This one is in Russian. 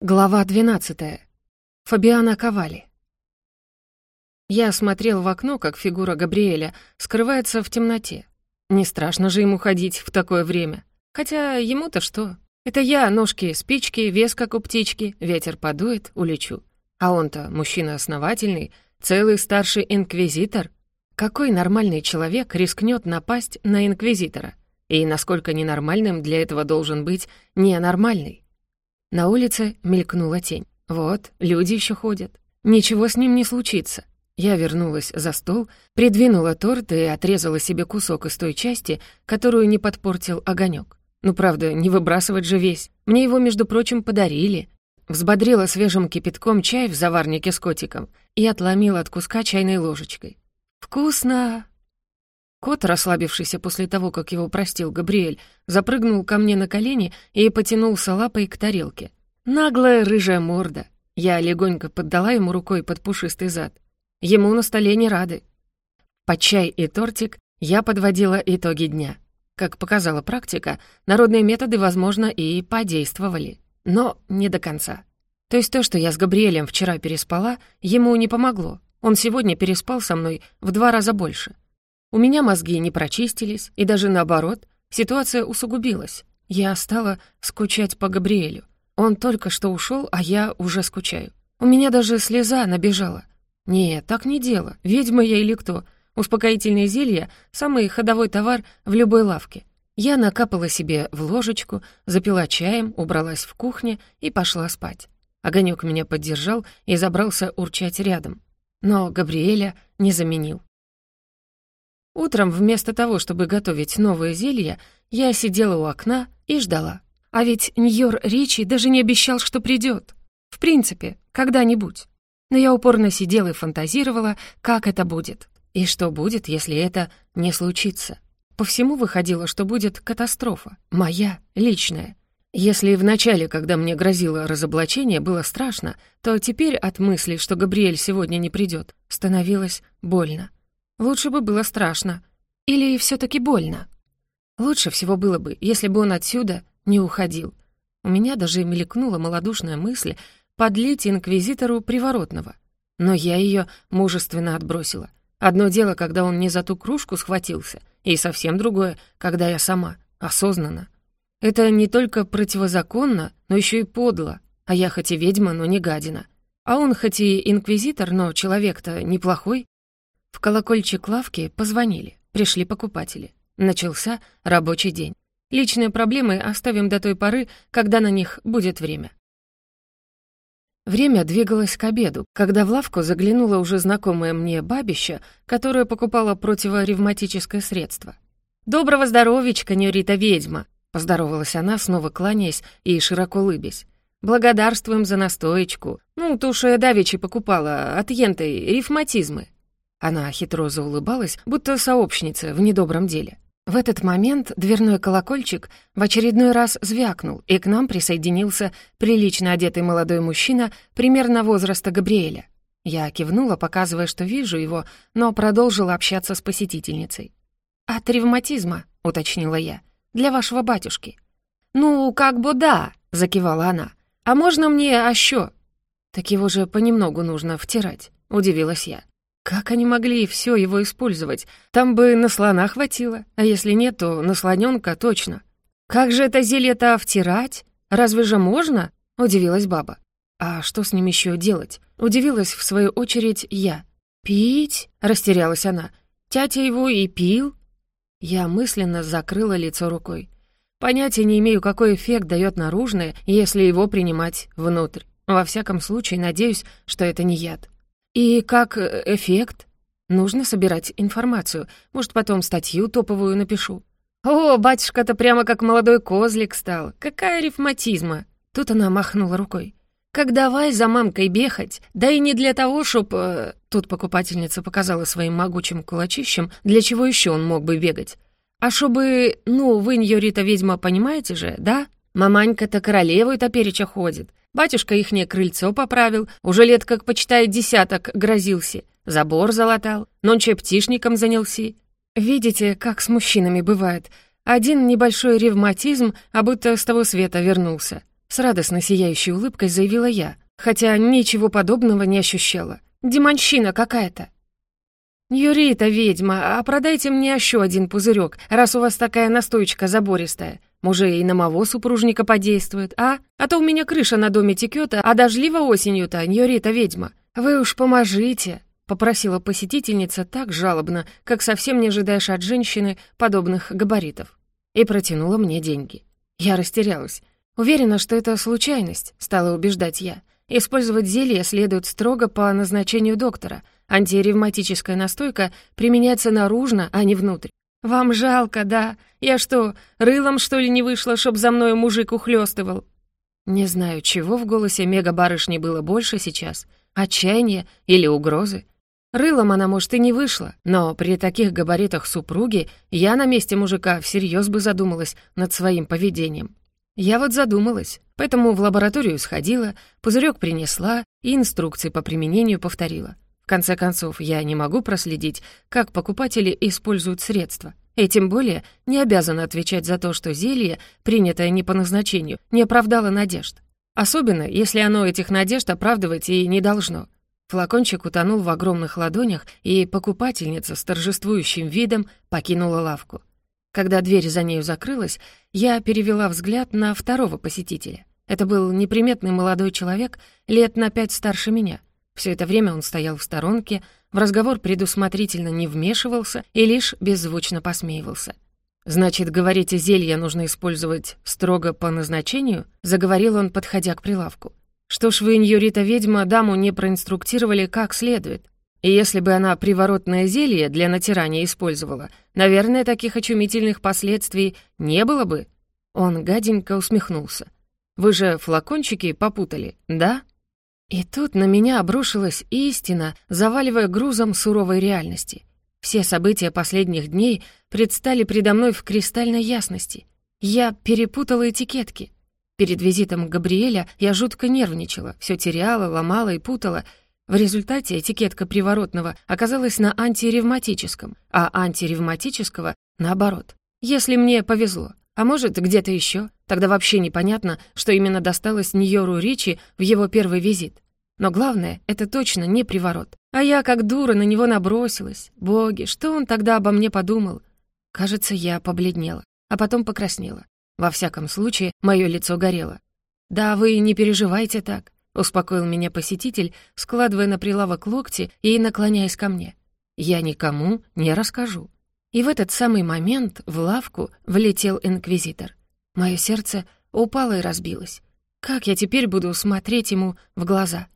Глава 12. Фабиана Ковали. Я смотрел в окно, как фигура Габриэля скрывается в темноте. Не страшно же ему ходить в такое время. Хотя ему-то что? Это я, ножки, спички, вес как у птички, ветер подует, улечу. А он-то мужчина основательный, целый старший инквизитор. Какой нормальный человек рискнет напасть на инквизитора? И насколько ненормальным для этого должен быть ненормальный? На улице мелькнула тень. Вот, люди еще ходят. Ничего с ним не случится. Я вернулась за стол, придвинула торт и отрезала себе кусок из той части, которую не подпортил огонек. Ну, правда, не выбрасывать же весь. Мне его, между прочим, подарили. Взбодрила свежим кипятком чай в заварнике с котиком и отломила от куска чайной ложечкой. «Вкусно!» Кот, расслабившийся после того, как его простил Габриэль, запрыгнул ко мне на колени и потянулся лапой к тарелке. Наглая рыжая морда. Я легонько поддала ему рукой под пушистый зад. Ему на столе не рады. Под чай и тортик я подводила итоги дня. Как показала практика, народные методы, возможно, и подействовали. Но не до конца. То есть то, что я с Габриэлем вчера переспала, ему не помогло. Он сегодня переспал со мной в два раза больше — у меня мозги не прочистились, и даже наоборот, ситуация усугубилась. Я стала скучать по Габриэлю. Он только что ушел, а я уже скучаю. У меня даже слеза набежала. Нет, так не дело, ведьма я или кто. Успокоительные зелья — самый ходовой товар в любой лавке. Я накапала себе в ложечку, запила чаем, убралась в кухне и пошла спать. Огонек меня поддержал и забрался урчать рядом. Но Габриэля не заменил. Утром вместо того, чтобы готовить новые зелья, я сидела у окна и ждала. А ведь Ньор Ричи даже не обещал, что придет. В принципе, когда-нибудь. Но я упорно сидела и фантазировала, как это будет. И что будет, если это не случится. По всему выходило, что будет катастрофа. Моя, личная. Если в начале, когда мне грозило разоблачение, было страшно, то теперь от мысли, что Габриэль сегодня не придет, становилось больно. Лучше бы было страшно. Или все таки больно. Лучше всего было бы, если бы он отсюда не уходил. У меня даже мелькнула малодушная мысль подлить инквизитору приворотного. Но я ее мужественно отбросила. Одно дело, когда он не за ту кружку схватился, и совсем другое, когда я сама, осознанно. Это не только противозаконно, но еще и подло. А я хоть и ведьма, но не гадина. А он хоть и инквизитор, но человек-то неплохой. В колокольчик лавки позвонили, пришли покупатели. Начался рабочий день. Личные проблемы оставим до той поры, когда на них будет время. Время двигалось к обеду, когда в лавку заглянула уже знакомая мне бабища, которая покупала противоревматическое средство. «Доброго здоровичка, Нюрита-ведьма!» — поздоровалась она, снова кланяясь и широко улыбясь. «Благодарствуем за настоечку. Ну, ту, что я давеча покупала, от ентой, ревматизмы». Она хитро заулыбалась, будто сообщница в недобром деле. В этот момент дверной колокольчик в очередной раз звякнул, и к нам присоединился прилично одетый молодой мужчина примерно возраста Габриэля. Я кивнула, показывая, что вижу его, но продолжила общаться с посетительницей. «От ревматизма», — уточнила я, — «для вашего батюшки». «Ну, как бы да», — закивала она. «А можно мне что?» «Так его же понемногу нужно втирать», — удивилась я. Как они могли все его использовать? Там бы на слона хватило, а если нет, то на слоненка точно. Как же это зелье-то втирать? Разве же можно? Удивилась баба. А что с ним еще делать? Удивилась в свою очередь я. Пить? Растерялась она. Тятя его и пил? Я мысленно закрыла лицо рукой. Понятия не имею, какой эффект дает наружное, если его принимать внутрь. Во всяком случае, надеюсь, что это не яд. И как э, эффект? Нужно собирать информацию. Может, потом статью топовую напишу. О, батюшка-то прямо как молодой козлик стал. Какая рифматизма. Тут она махнула рукой. Как давай за мамкой бегать, да и не для того, чтоб... Э, тут покупательница показала своим могучим кулачищем, для чего еще он мог бы бегать. А чтобы, ну, вы, Ньорита ведьма, понимаете же, да? Маманька-то королевой топереча ходит. Батюшка ихнее крыльцо поправил, уже лет как почитает десяток грозился. Забор залатал, нонче птишником занялся. Видите, как с мужчинами бывает. Один небольшой ревматизм, а будто с того света вернулся. С радостно сияющей улыбкой заявила я, хотя ничего подобного не ощущала. Демонщина какая-то. «Юрита, ведьма, а продайте мне еще один пузырек, раз у вас такая настойчика забористая. Может, и на моего супружника подействует, а? А то у меня крыша на доме текет, а дождливо осенью-то, Юрита, ведьма. Вы уж поможите!» — попросила посетительница так жалобно, как совсем не ожидаешь от женщины подобных габаритов. И протянула мне деньги. Я растерялась. Уверена, что это случайность, стала убеждать я. Использовать зелье следует строго по назначению доктора — Антиревматическая настойка применяется наружно, а не внутрь. Вам жалко, да? Я что, рылом, что ли, не вышла, чтоб за мной мужик ухлёстывал? Не знаю, чего в голосе мега-барышни было больше сейчас. Отчаяние или угрозы? Рылом она, может, и не вышла, но при таких габаритах супруги я на месте мужика всерьез бы задумалась над своим поведением. Я вот задумалась, поэтому в лабораторию сходила, пузырек принесла и инструкции по применению повторила конце концов, я не могу проследить, как покупатели используют средства. И тем более не обязана отвечать за то, что зелье, принятое не по назначению, не оправдало надежд. Особенно, если оно этих надежд оправдывать и не должно. Флакончик утонул в огромных ладонях, и покупательница с торжествующим видом покинула лавку. Когда дверь за нею закрылась, я перевела взгляд на второго посетителя. Это был неприметный молодой человек, лет на пять старше меня — все это время он стоял в сторонке, в разговор предусмотрительно не вмешивался и лишь беззвучно посмеивался. «Значит, говорите, зелье нужно использовать строго по назначению?» — заговорил он, подходя к прилавку. «Что ж вы, Ньюрита-ведьма, даму не проинструктировали как следует? И если бы она приворотное зелье для натирания использовала, наверное, таких очумительных последствий не было бы». Он гаденько усмехнулся. «Вы же флакончики попутали, да?» И тут на меня обрушилась истина, заваливая грузом суровой реальности. Все события последних дней предстали предо мной в кристальной ясности. Я перепутала этикетки. Перед визитом Габриэля я жутко нервничала, все теряла, ломала и путала. В результате этикетка приворотного оказалась на антиревматическом, а антиревматического — наоборот. Если мне повезло. А может, где-то еще? Тогда вообще непонятно, что именно досталось Ньору Ричи в его первый визит. Но главное, это точно не приворот. А я, как дура, на него набросилась. Боги, что он тогда обо мне подумал? Кажется, я побледнела, а потом покраснела. Во всяком случае, мое лицо горело. «Да вы не переживайте так», — успокоил меня посетитель, складывая на прилавок локти и наклоняясь ко мне. «Я никому не расскажу». И в этот самый момент в лавку влетел инквизитор. Мое сердце упало и разбилось. Как я теперь буду смотреть ему в глаза?